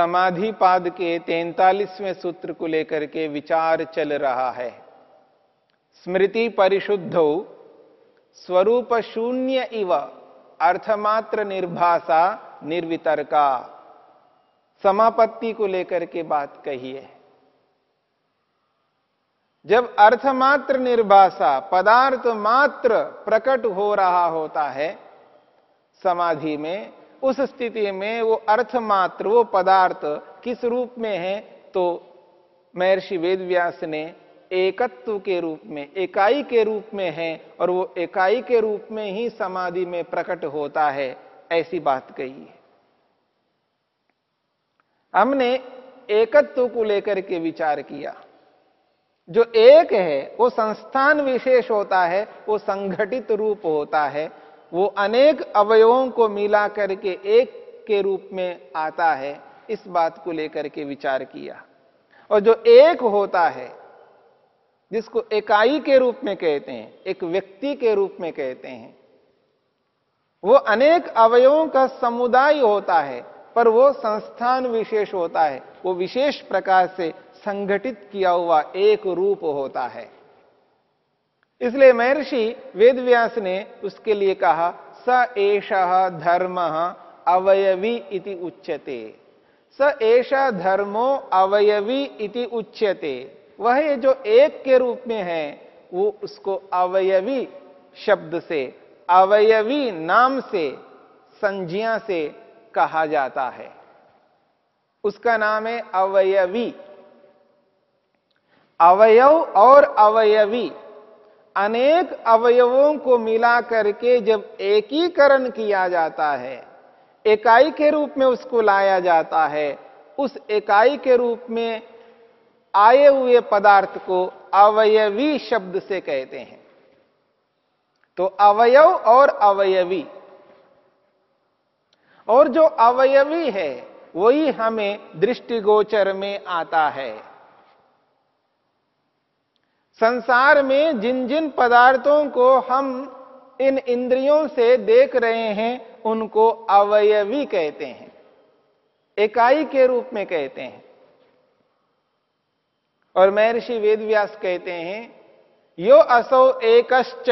समाधि पाद के तैतालीसवें सूत्र को लेकर के विचार चल रहा है। स्मृति परिशुद्ध, स्वरूप शून्य इव, अर्थमात्र निर्भाषा निर्वितरका। समापत्ति को लेकर के बात कही है। जब अर्थमात्र निर्भाषा पदार्थ मात्र प्रकट हो रहा होता है, समाधि में उस स्थिति में वो अर्थ मात्र वो पदार्थ किस रूप में है? तो महर्षि वेदव्यास ने एकत्व के रूप में इकाई के रूप में है और वो इकाई के रूप में ही समाधि में प्रकट होता है, ऐसी बात कही है। हमने एकत्व को लेकर के विचार किया। जो एक है, वो संस्थान विशेष होता है, वो संगठित रूप होता है वो अनेक अवयवों को मिला करके एक के रूप में आता है, इस बात को लेकर के विचार किया। और जो एक होता है, जिसको इकाई के रूप में कहते हैं, एक व्यक्ति के रूप में कहते हैं, वो अनेक अवयवों का समुदाय होता है, पर वो संस्थान विशेष होता है, वो विशेष प्रकार से संगठित किया हुआ एक रूप होता है। इसलिए महर्षि वेदव्यास ने उसके लिए कहा, स एष धर्म अवयवी इति उच्यते। स एष धर्मो अवयवी इति उच्यते। वह ये जो एक के रूप में है, वो उसको अवयवी शब्द से, अवयवी नाम से, संज्ञा से कहा जाता है। उसका नाम है अवयवी। अवयव और अवयवी अनेक अवयवों को मिला करके जब एकीकरण किया जाता है इकाई के रूप में उसको लाया जाता है, उस इकाई के रूप में आए हुए पदार्थ को अवयवी शब्द से कहते हैं। तो अवयव और अवयवी, और जो अवयवी है, वही हमें दृष्टिगोचर में आता है। संसार में जिन जिन पदार्थों को हम इन इंद्रियों से देख रहे हैं, उनको अवयवी कहते हैं। इकाई के रूप में कहते हैं। और महर्षि वेदव्यास कहते हैं, यो असौ एकश्च,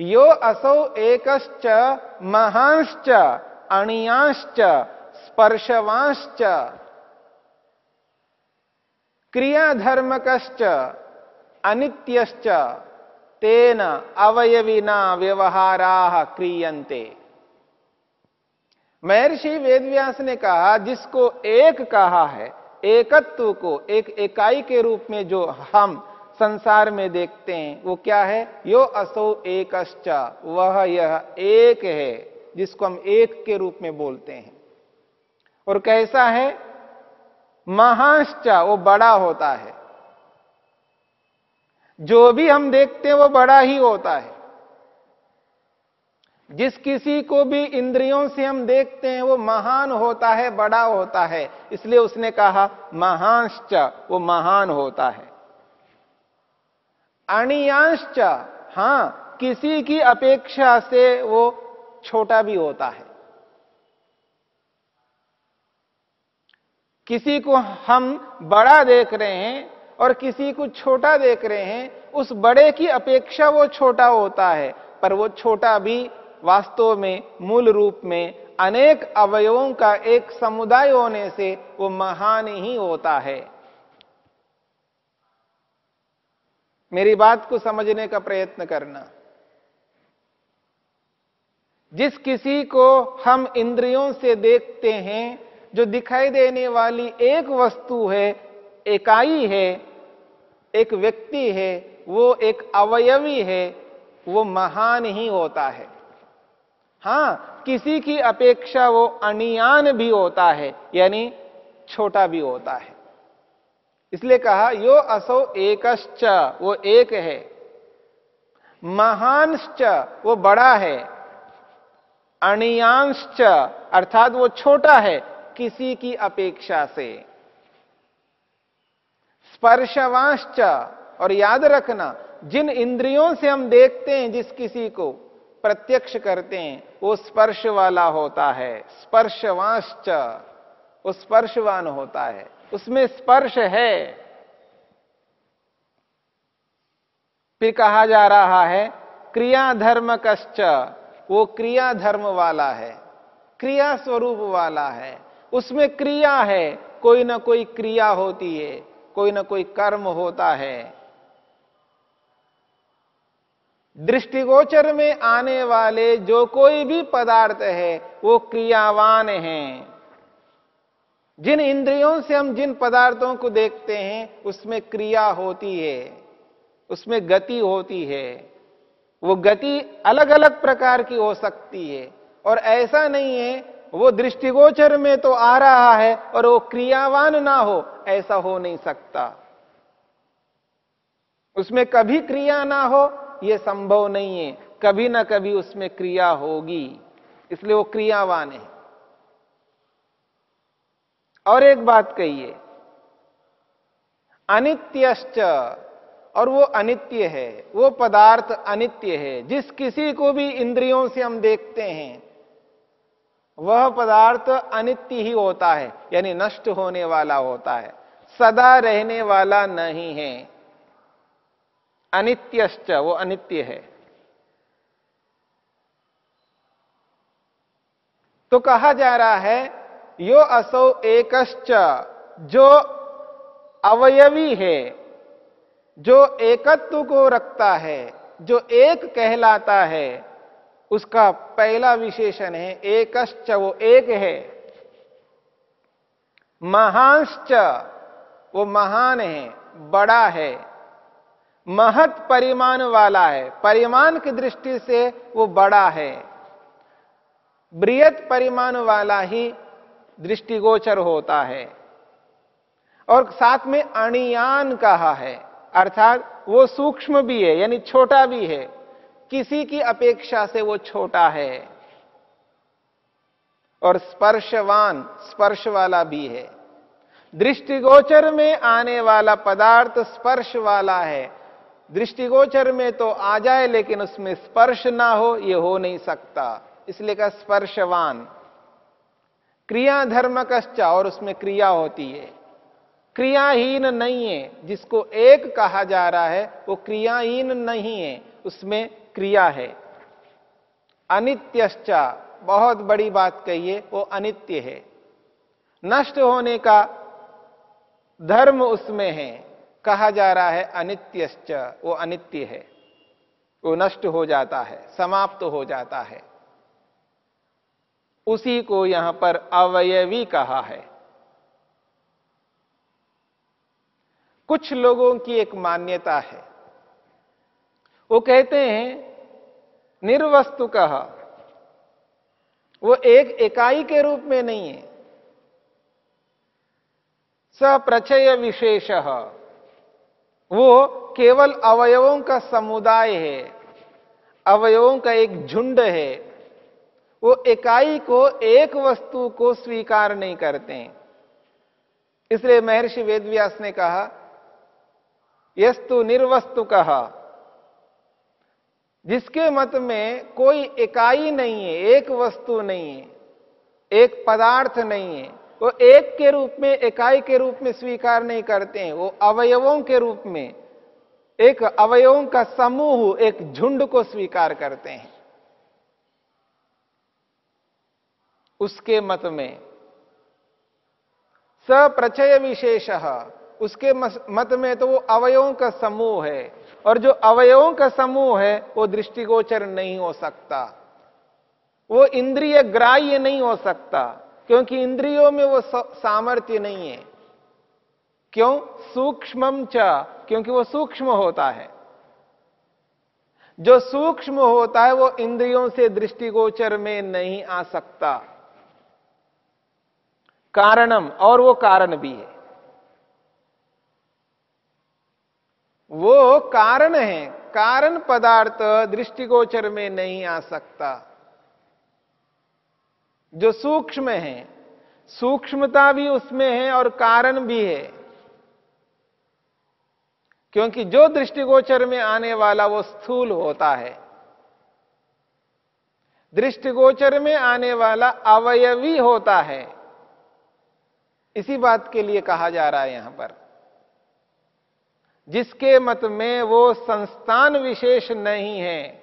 यो असौ एकश्च महांश्च, अणियांश्च, स्पर्शवांश्च, क्रियाधर्मकश्च अनित्यश्च तेन अवयविना व्यवहारा क्रियंते महर्षि वेदव्यास ने कहा, जिसको एक कहा है, एकत्व को, एक इकाई के रूप में जो हम संसार में देखते हैं, वो क्या है? यो असो एकश्च, वह यह एक है, जिसको हम एक के रूप में बोलते हैं। और कैसा है? महाश्च, वो बड़ा होता है। जो भी हम देखते हैं वो बड़ा ही होता है। जिस किसी को भी इंद्रियों से हम देखते हैं, वो महान होता है, बड़ा होता है। इसलिए उसने कहा, महांश्च, वो महान होता है। अणियांश्च, हाँ, किसी की अपेक्षा से वो छोटा भी होता है। किसी को हम बड़ा देख रहे हैं और किसी को छोटा देख रहे हैं, उस बड़े की अपेक्षा वो छोटा होता है, पर वो छोटा भी वास्तव में, मूल रूप में, अनेक अवयवों का एक समुदाय होने से वो महान ही होता है। मेरी बात को समझने का प्रयत्न करना। जिस किसी को हम इंद्रियों से देखते हैं, जो दिखाई देने वाली एक वस्तु है इकाई है एक व्यक्ति है, वो एक अवयवी है, वो महान ही होता है। हाँ, किसी की अपेक्षा वो अनियान भी होता है, यानी छोटा भी होता है। इसलिए कहा, यो असो एकश्च, वो एक है। महानश्च, वो बड़ा है। अणियांश्च अर्थात वो छोटा है, किसी की अपेक्षा से। स्पर्शवांश्च और याद रखना, जिन इंद्रियों से हम देखते हैं, जिस किसी को प्रत्यक्ष करते हैं, वो स्पर्श वाला होता है। स्पर्शवांश्च, वो स्पर्शवान होता है। उसमें स्पर्श है। फिर कहा जा रहा है क्रिया धर्म कश्च वो क्रिया धर्म वाला है। क्रिया स्वरूप वाला है। उसमें क्रिया है, कोई ना कोई क्रिया होती है। कोई ना कोई कर्म होता है। दृष्टिगोचर में आने वाले जो कोई भी पदार्थ है, वो क्रियावान हैं। जिन इंद्रियों से हम जिन पदार्थों को देखते हैं, उसमें क्रिया होती है, उसमें गति होती है। वो गति अलग अलग प्रकार की हो सकती है और ऐसा नहीं है वो दृष्टिगोचर में तो आ रहा है और वो क्रियावान ना हो, ऐसा हो नहीं सकता। उसमें कभी क्रिया ना हो यह संभव नहीं है। कभी ना कभी उसमें क्रिया होगी, इसलिए वो क्रियावान है। और एक बात कहिए, अनित्यश्च, और वो अनित्य है, वो पदार्थ अनित्य है। जिस किसी को भी इंद्रियों से हम देखते हैं वह पदार्थ अनित्य ही होता है, यानी नष्ट होने वाला होता है। सदा रहने वाला नहीं है। अनित्यश्च, वो अनित्य है। तो कहा जा रहा है, यो असौ एकश्च, जो अवयवी है, जो एकत्व को रखता है, जो एक कहलाता है उसका पहला विशेषण है, एकश्च वो एक है। महांश्च वो महान है, बड़ा है। महत परिमाण वाला है। परिमाण की दृष्टि से वो बड़ा है। बृहत परिमाण वाला ही दृष्टिगोचर होता है। और साथ में अणियान कहा है, अर्थात वो सूक्ष्म भी है, यानी छोटा भी है। किसी की अपेक्षा से वो छोटा है। और स्पर्शवान, स्पर्श वाला भी है। दृष्टिगोचर में आने वाला पदार्थ स्पर्श वाला है। दृष्टिगोचर में तो आ जाए, लेकिन उसमें स्पर्श ना हो यह हो नहीं सकता। इसलिए का स्पर्शवान। क्रिया धर्म कश्चा, और उसमें क्रिया होती है। क्रियाहीन नहीं है। जिसको एक कहा जा रहा है, वो क्रियाहीन नहीं है। उसमें क्रिया है। अनित्यश्चा, बहुत बड़ी बात कहिए, वो अनित्य है। नष्ट होने का धर्म उसमें है। कहा जा रहा है अनित्यश्च, वो अनित्य है। वो नष्ट हो जाता है, समाप्त तो हो जाता है। उसी को यहाँ पर अवयवी कहा है। कुछ लोगों की एक मान्यता है। वो कहते हैं, निर्वस्तु कहा। वो एक इकाई के रूप में नहीं है। सप्रचय विशेष। वो केवल अवयवों का समुदाय है। अवयवों का एक झुंड है। वो इकाई को एक वस्तु को स्वीकार नहीं करते इसलिए महर्षि वेदव्यास ने कहा यस्तु निर्वस्तु कहा जिसके मत में कोई इकाई नहीं है, एक वस्तु नहीं है, एक पदार्थ नहीं है, वो एक के रूप में, इकाई के रूप में स्वीकार नहीं करते हैं, वो अवयवों के रूप में, एक अवयवों का समूह, एक झुंड को स्वीकार करते हैं। उसके मत में। सप्रचय विशेष। उसके मत में तो वो अवयवों का समूह है। और जो अवयवों का समूह है, वो दृष्टिगोचर नहीं हो सकता। वो इंद्रिय ग्राह्य नहीं हो सकता, क्योंकि इंद्रियों में वो सामर्थ्य नहीं है। क्यों? सूक्ष्मम च, क्योंकि वो सूक्ष्म होता है। जो सूक्ष्म होता है, वो इंद्रियों से दृष्टिगोचर में नहीं आ सकता। कारणम, और वो कारण भी है। वो कारण है। कारण पदार्थ दृष्टिगोचर में नहीं आ सकता। जो सूक्ष्म है, सूक्ष्मता भी उसमें है और कारण भी है। क्योंकि जो दृष्टिगोचर में आने वाला वो स्थूल होता है। दृष्टिगोचर में आने वाला अवयवी होता है। इसी बात के लिए कहा जा रहा है यहाँ पर। जिसके मत में वो संस्थान विशेष नहीं है,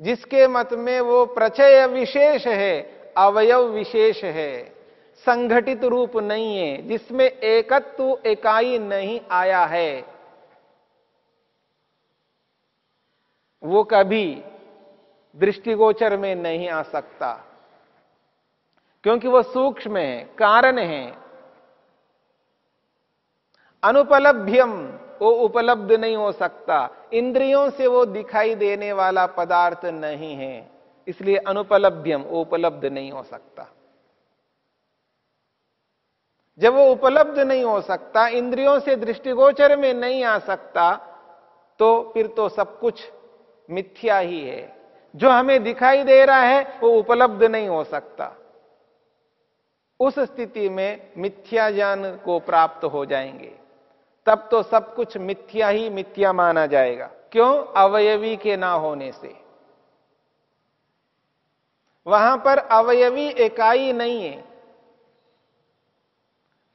जिसके मत में वो प्रचय विशेष है, अवयव विशेष है संगठित रूप नहीं है, जिसमें एकत्व इकाई नहीं आया है। वो कभी दृष्टिगोचर में नहीं आ सकता, क्योंकि वो सूक्ष्म है, कारण है। अनुपलभ्यम वो उपलब्ध नहीं हो सकता। इंद्रियों से वो दिखाई देने वाला पदार्थ नहीं है। इसलिए अनुपलभ्यम वो उपलब्ध नहीं हो सकता। जब वो उपलब्ध नहीं हो सकता, इंद्रियों से दृष्टिगोचर में नहीं आ सकता तो फिर तो सब कुछ मिथ्या ही है। जो हमें दिखाई दे रहा है, वो उपलब्ध नहीं हो सकता। उस स्थिति में मिथ्या ज्ञान को प्राप्त हो जाएँगे। तब तो सब कुछ मिथ्या ही मिथ्या माना जाएगा। क्यों? अवयवी के ना होने से। वहाँ पर अवयवी इकाई नहीं है।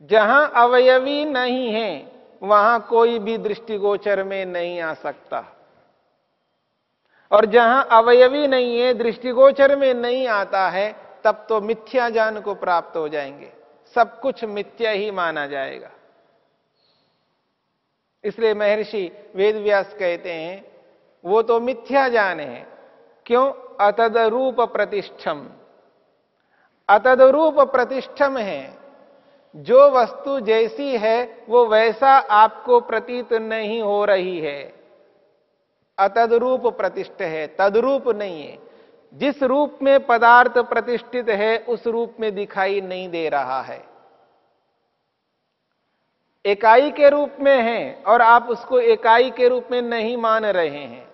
जहाँ अवयवी नहीं है, वहाँ कोई भी दृष्टिगोचर में नहीं आ सकता। और जहाँ अवयवी नहीं है, दृष्टिगोचर में नहीं आता है, तब तो मिथ्या ज्ञान को प्राप्त हो जाएँगे। सब कुछ मिथ्या ही माना जाएगा। इसलिए महर्षि वेदव्यास कहते हैं, वो तो मिथ्या ज्ञान है। क्यों? अतद रूप प्रतिष्ठम। अतद रूप प्रतिष्ठम है। जो वस्तु जैसी है, वो वैसा आपको प्रतीत नहीं हो रही है। अतदरूप प्रतिष्ठ है, तदरूप नहीं है। जिस रूप में पदार्थ प्रतिष्ठित है, उस रूप में दिखाई नहीं दे रहा है। इकाई के रूप में है और आप उसको इकाई के रूप में नहीं मान रहे हैं।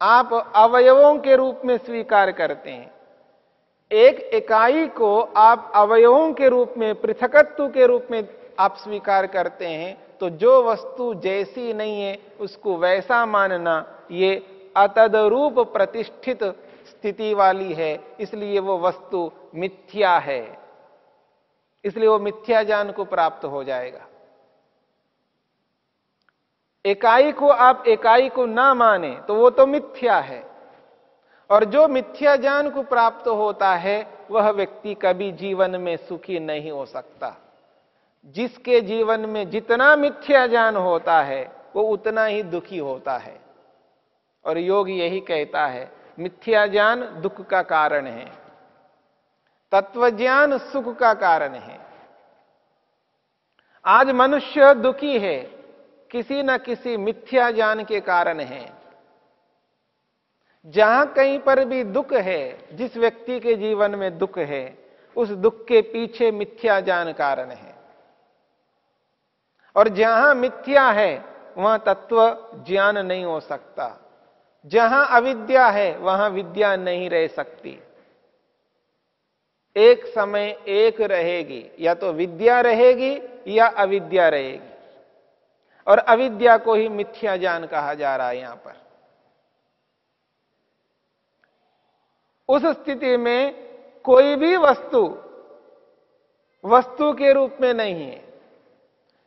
आप अवयवों के रूप में स्वीकार करते हैं। एक इकाई को आप अवयवों के रूप में, पृथकत्व के रूप में आप स्वीकार करते हैं तो जो वस्तु जैसी नहीं है, उसको वैसा मानना ये अतदरूप प्रतिष्ठित स्थिति वाली है, इसलिए वो वस्तु मिथ्या है। इसलिए वो मिथ्या ज्ञान को प्राप्त हो जाएगा। इकाई को आप इकाई को ना माने तो वो तो मिथ्या है। और जो मिथ्या ज्ञान को प्राप्त होता है, वह व्यक्ति कभी जीवन में सुखी नहीं हो सकता। जिसके जीवन में जितना मिथ्या ज्ञान होता है, वो उतना ही दुखी होता है। और योग यही कहता है, मिथ्या ज्ञान दुख का कारण है। तत्वज्ञान सुख का कारण है। आज मनुष्य दुखी है, किसी न किसी मिथ्या ज्ञान के कारण है। जहाँ कहीं पर भी दुख है, जिस व्यक्ति के जीवन में दुख है, उस दुख के पीछे मिथ्या ज्ञान कारण है। और जहाँ मिथ्या है, वहाँ तत्व ज्ञान नहीं हो सकता। जहाँ अविद्या है, वहाँ विद्या नहीं रह सकती। एक समय एक रहेगी, या तो विद्या रहेगी या अविद्या रहेगी। और अविद्या को ही मिथ्या ज्ञान कहा जा रहा है यहाँ पर। उस स्थिति में कोई भी वस्तु वस्तु के रूप में नहीं है।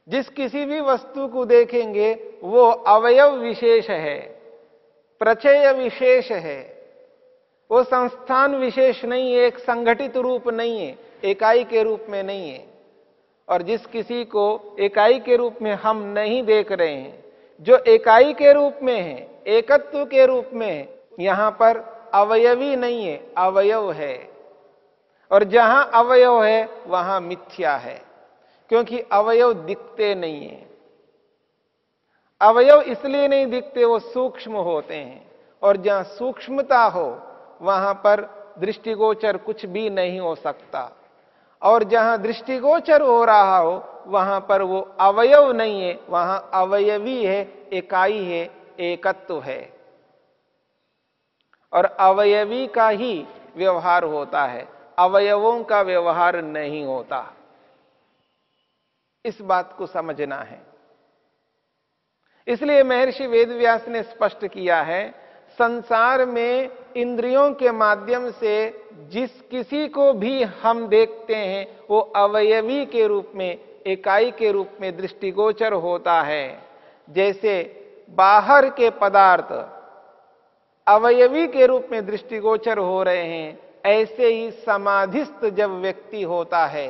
जिस किसी भी वस्तु को देखेंगे, वो अवयव विशेष है प्रचय विशेष है। वो संस्थान विशेष नहीं है, एक संगठित रूप नहीं है इकाई के रूप में नहीं है। और जिस किसी को इकाई के रूप में हम नहीं देख रहे हैं, जो इकाई के रूप में है, एकत्व के रूप में है, यहाँ पर अवयवी नहीं है, अवयव है। और जहाँ अवयव है, वहाँ मिथ्या है, क्योंकि अवयव दिखते नहीं है। अवयव इसलिए नहीं दिखते, वो सूक्ष्म होते हैं। और जहाँ सूक्ष्मता हो वहाँ पर दृष्टिगोचर कुछ भी नहीं हो सकता। और जहाँ दृष्टिगोचर हो रहा हो, वहाँ पर वो अवयव नहीं है, वहाँ अवयवी है इकाई है, एकत्व है। और अवयवी का ही व्यवहार होता है, अवयवों का व्यवहार नहीं होता। इस बात को समझना है। इसलिए महर्षि वेदव्यास ने स्पष्ट किया है संसार में इंद्रियों के माध्यम से जिस किसी को भी हम देखते हैं, वो अवयवी के रूप में इकाई के रूप में दृष्टिगोचर होता है। जैसे बाहर के पदार्थ अवयवी के रूप में दृष्टिगोचर हो रहे हैं, ऐसे ही समाधिस्थ जब व्यक्ति होता है,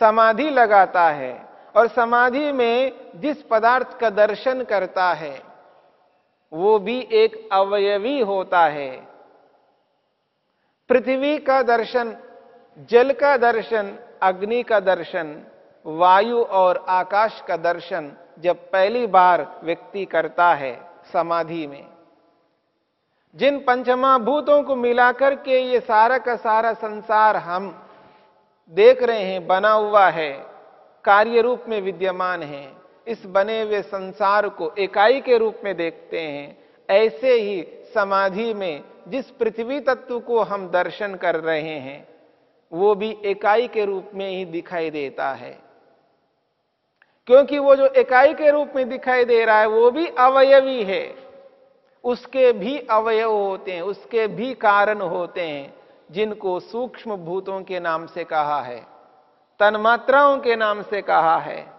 समाधि लगाता है और समाधि में जिस पदार्थ का दर्शन करता है वो भी एक अवयवी होता है। पृथ्वी का दर्शन, जल का दर्शन, अग्नि का दर्शन, वायु और आकाश का दर्शन जब पहली बार व्यक्ति करता है समाधि में। जिन पंचमा भूतों को मिलाकर के ये सारा का सारा संसार हम देख रहे हैं, बना हुआ है, कार्य रूप में विद्यमान है। इस बने हुए संसार को इकाई के रूप में देखते हैं, ऐसे ही समाधि में जिस पृथ्वी तत्व को हम दर्शन कर रहे हैं, वो भी इकाई के रूप में ही दिखाई देता है। क्योंकि वो जो इकाई के रूप में दिखाई दे रहा है, वो भी अवयवी है। उसके भी अवयव होते हैं, उसके भी कारण होते हैं, जिनको सूक्ष्म भूतों के नाम से कहा है, तन्मात्राओं के नाम से कहा है।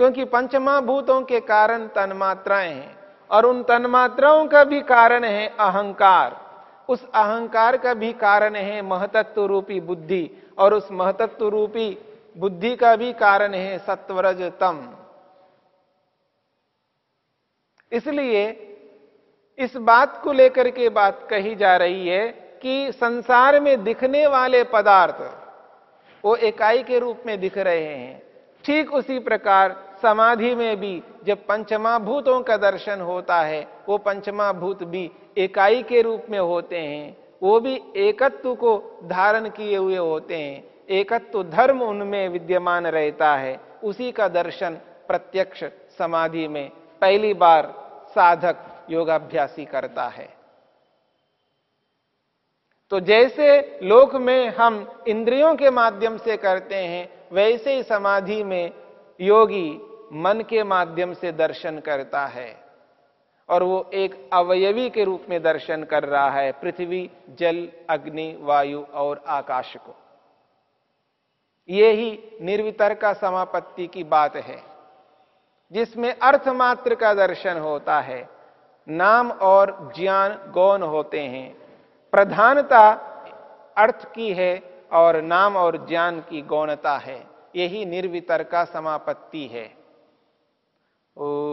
क्योंकि पंचमा भूतों के कारण तन्मात्राएँ हैं और उन तन्मात्राओं का भी कारण है अहंकार। उस अहंकार का भी कारण है महतत्व रूपी बुद्धि और उस महतत्व रूपी बुद्धि का भी कारण है सत्वरज तम इसलिए इस बात को लेकर के बात कही जा रही है कि संसार में दिखने वाले पदार्थ वो इकाई के रूप में दिख रहे हैं। ठीक उसी प्रकार समाधि में भी जब पंचमा भूतों का दर्शन होता है, वो पंचमा भूत भी इकाई के रूप में होते हैं। वो भी एकत्व को धारण किए हुए होते हैं। एकत्व धर्म उनमें विद्यमान रहता है। उसी का दर्शन प्रत्यक्ष समाधि में पहली बार साधक योगाभ्यासी करता है। तो जैसे लोक में हम इंद्रियों के माध्यम से करते हैं, वैसे ही समाधि में योगी मन के माध्यम से दर्शन करता है। और वो एक अवयवी के रूप में दर्शन कर रहा है, पृथ्वी, जल, अग्नि, वायु और आकाश को। ये ही निर्वितर का समापत्ति की बात है, जिसमें अर्थ मात्र का दर्शन होता है। नाम और ज्ञान गौन होते हैं। प्रधानता अर्थ की है और नाम और ज्ञान की गौणता है। यही निर्वितर का समापत्ति है। ओ